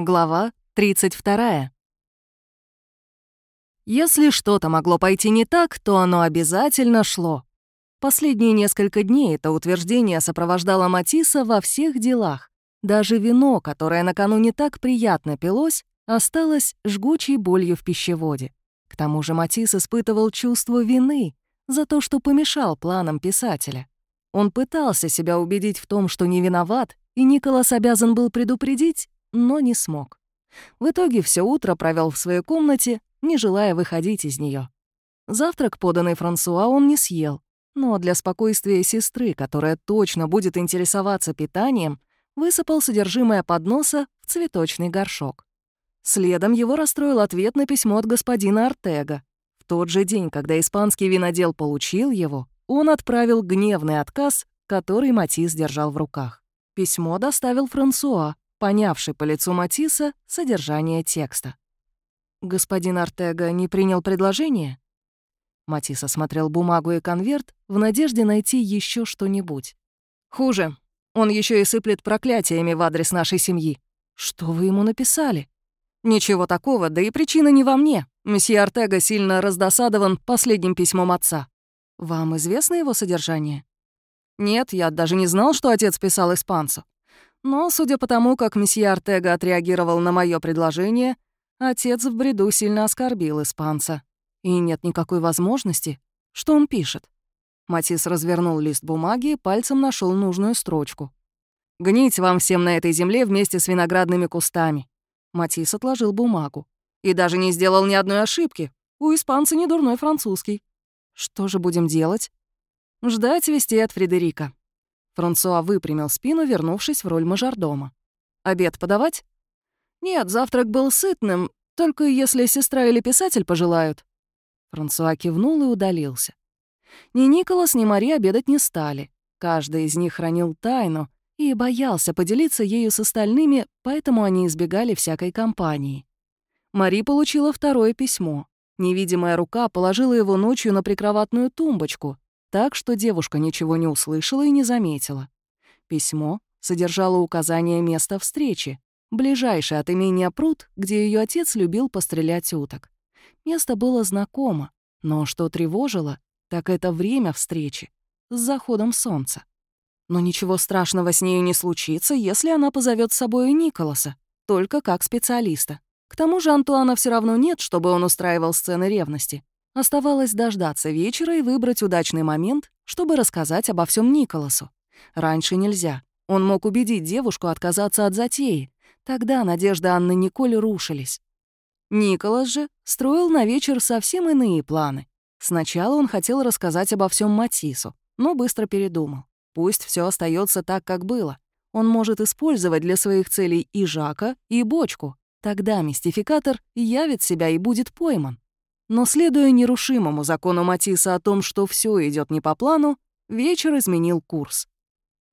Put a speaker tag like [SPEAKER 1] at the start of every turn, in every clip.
[SPEAKER 1] Глава 32. Если что-то могло пойти не так, то оно обязательно шло. Последние несколько дней это утверждение сопровождало Матисса во всех делах. Даже вино, которое накануне так приятно пилось, осталось жгучей болью в пищеводе. К тому же Матисс испытывал чувство вины за то, что помешал планам писателя. Он пытался себя убедить в том, что не виноват, и Николас обязан был предупредить, но не смог. В итоге все утро провел в своей комнате, не желая выходить из нее. Завтрак, поданный Франсуа, он не съел, но для спокойствия сестры, которая точно будет интересоваться питанием, высыпал содержимое подноса в цветочный горшок. Следом его расстроил ответ на письмо от господина Артега. В тот же день, когда испанский винодел получил его, он отправил гневный отказ, который Матис держал в руках. Письмо доставил Франсуа, понявший по лицу Матисса содержание текста. «Господин Артега не принял предложение?» Матис осмотрел бумагу и конверт в надежде найти еще что-нибудь. «Хуже. Он еще и сыплет проклятиями в адрес нашей семьи. Что вы ему написали?» «Ничего такого, да и причина не во мне. Месье Артега сильно раздосадован последним письмом отца. Вам известно его содержание?» «Нет, я даже не знал, что отец писал испанцу. Но, судя по тому, как месье Артега отреагировал на мое предложение, отец в бреду сильно оскорбил испанца. И нет никакой возможности. Что он пишет? Матис развернул лист бумаги и пальцем нашел нужную строчку. «Гнить вам всем на этой земле вместе с виноградными кустами». Матис отложил бумагу. «И даже не сделал ни одной ошибки. У испанца не дурной французский. Что же будем делать?» «Ждать вести от Фредерика. Франсуа выпрямил спину, вернувшись в роль мажордома. «Обед подавать?» «Нет, завтрак был сытным, только если сестра или писатель пожелают». Франсуа кивнул и удалился. Ни Николас, ни Мари обедать не стали. Каждый из них хранил тайну и боялся поделиться ею с остальными, поэтому они избегали всякой компании. Мари получила второе письмо. Невидимая рука положила его ночью на прикроватную тумбочку, так что девушка ничего не услышала и не заметила. Письмо содержало указание места встречи, ближайшее от имения пруд, где ее отец любил пострелять уток. Место было знакомо, но что тревожило, так это время встречи с заходом солнца. Но ничего страшного с нею не случится, если она позовет с собой Николаса, только как специалиста. К тому же Антуана все равно нет, чтобы он устраивал сцены ревности. Оставалось дождаться вечера и выбрать удачный момент, чтобы рассказать обо всем Николасу. Раньше нельзя. Он мог убедить девушку отказаться от затеи. Тогда надежды Анны Николь рушились. Николас же строил на вечер совсем иные планы. Сначала он хотел рассказать обо всем Матису, но быстро передумал. Пусть все остается так, как было. Он может использовать для своих целей и Жака, и бочку. Тогда мистификатор явит себя и будет пойман. Но следуя нерушимому закону Матисса о том, что все идет не по плану, вечер изменил курс.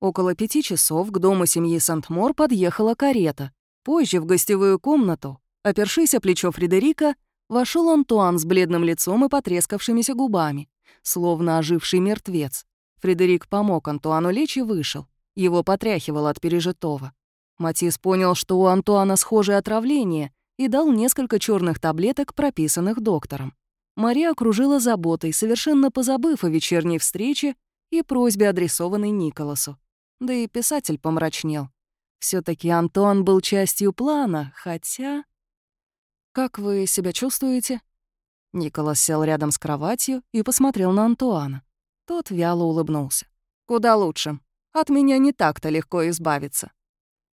[SPEAKER 1] Около пяти часов к дому семьи Сантмор подъехала карета. Позже в гостевую комнату, опершись о плечо Фредерика, вошел Антуан с бледным лицом и потрескавшимися губами, словно оживший мертвец. Фредерик помог Антуану лечь и вышел. Его потряхивало от пережитого. Матис понял, что у Антуана схожее отравление, и дал несколько черных таблеток, прописанных доктором. Мария окружила заботой, совершенно позабыв о вечерней встрече и просьбе, адресованной Николасу. Да и писатель помрачнел. все таки Антуан был частью плана, хотя... «Как вы себя чувствуете?» Николас сел рядом с кроватью и посмотрел на Антуана. Тот вяло улыбнулся. «Куда лучше. От меня не так-то легко избавиться».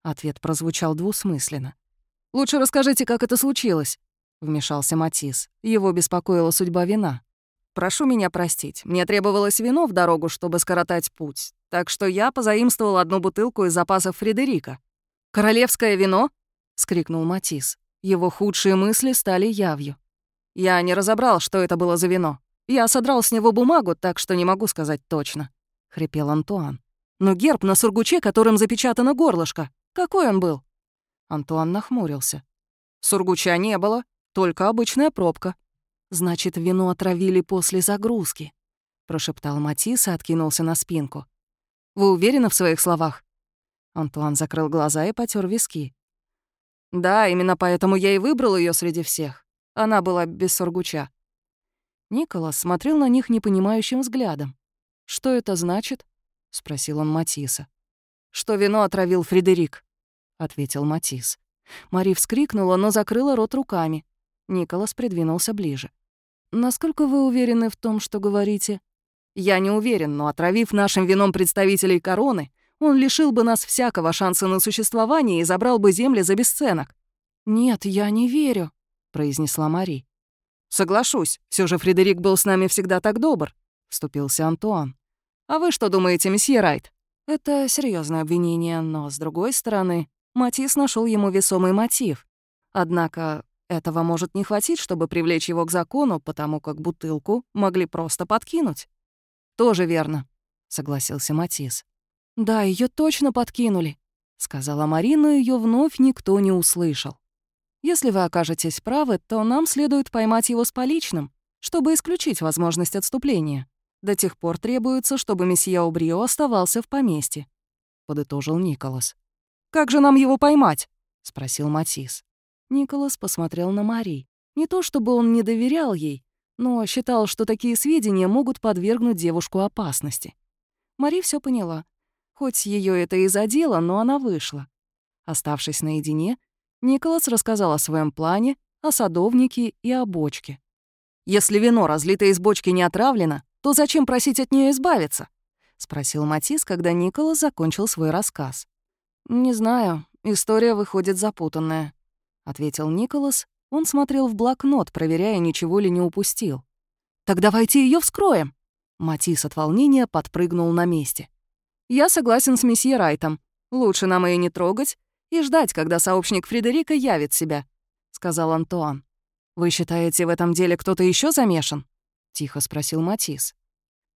[SPEAKER 1] Ответ прозвучал двусмысленно. Лучше расскажите, как это случилось», — вмешался Матис. Его беспокоила судьба вина. «Прошу меня простить. Мне требовалось вино в дорогу, чтобы скоротать путь. Так что я позаимствовал одну бутылку из запасов Фредерика». «Королевское вино?» — скрикнул Матис. Его худшие мысли стали явью. «Я не разобрал, что это было за вино. Я содрал с него бумагу, так что не могу сказать точно», — хрипел Антуан. «Но герб на сургуче, которым запечатано горлышко, какой он был?» Антуан нахмурился. Сургуча не было, только обычная пробка. Значит, вино отравили после загрузки, прошептал Матис и откинулся на спинку. Вы уверены в своих словах? Антуан закрыл глаза и потер виски. Да, именно поэтому я и выбрал ее среди всех. Она была без сургуча. Николас смотрел на них непонимающим взглядом. «Что это значит?» — спросил он Матисса. «Что вино отравил Фредерик», — ответил Матис. Мари вскрикнула, но закрыла рот руками. Николас придвинулся ближе. «Насколько вы уверены в том, что говорите?» «Я не уверен, но отравив нашим вином представителей короны, он лишил бы нас всякого шанса на существование и забрал бы земли за бесценок». «Нет, я не верю», — произнесла Мари. «Соглашусь, все же Фредерик был с нами всегда так добр», — вступился Антуан. «А вы что думаете, месье Райт?» Это серьезное обвинение, но, с другой стороны, Матис нашел ему весомый мотив. Однако этого может не хватить, чтобы привлечь его к закону, потому как бутылку могли просто подкинуть. «Тоже верно», — согласился Матис. «Да, ее точно подкинули», — сказала Марина, ее вновь никто не услышал. «Если вы окажетесь правы, то нам следует поймать его с поличным, чтобы исключить возможность отступления. До тех пор требуется, чтобы месье Убрио оставался в поместье», — подытожил Николас. «Как же нам его поймать?» — спросил Матис. Николас посмотрел на Мари. Не то чтобы он не доверял ей, но считал, что такие сведения могут подвергнуть девушку опасности. Мари все поняла. Хоть ее это и задело, но она вышла. Оставшись наедине, Николас рассказал о своем плане, о садовнике и о бочке. «Если вино, разлитое из бочки, не отравлено, то зачем просить от нее избавиться?» — спросил Матис, когда Николас закончил свой рассказ. «Не знаю, история выходит запутанная», — ответил Николас. Он смотрел в блокнот, проверяя, ничего ли не упустил. «Так давайте ее вскроем!» Матис от волнения подпрыгнул на месте. «Я согласен с месье Райтом. Лучше нам ее не трогать и ждать, когда сообщник Фредерика явит себя», — сказал Антуан. «Вы считаете, в этом деле кто-то еще замешан?» — тихо спросил Матис.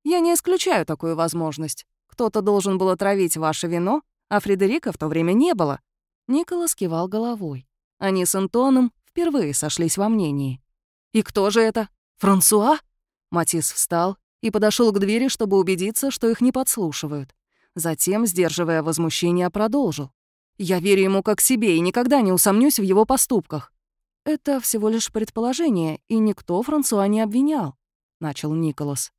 [SPEAKER 1] «Я не исключаю такую возможность. Кто-то должен был отравить ваше вино, а Фредерика в то время не было. Николас кивал головой. Они с Антоном впервые сошлись во мнении. «И кто же это? Франсуа?» Матис встал и подошел к двери, чтобы убедиться, что их не подслушивают. Затем, сдерживая возмущение, продолжил. «Я верю ему как себе и никогда не усомнюсь в его поступках». «Это всего лишь предположение, и никто Франсуа не обвинял», — начал Николас.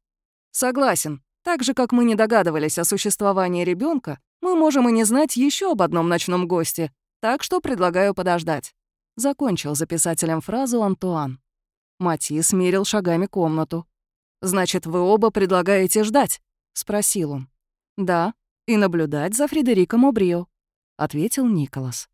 [SPEAKER 1] «Согласен. Так же, как мы не догадывались о существовании ребенка, мы можем и не знать еще об одном ночном госте, так что предлагаю подождать». Закончил за писателем фразу Антуан. Матис мерил шагами комнату. «Значит, вы оба предлагаете ждать?» — спросил он. «Да, и наблюдать за Фредериком Обрио», — ответил Николас.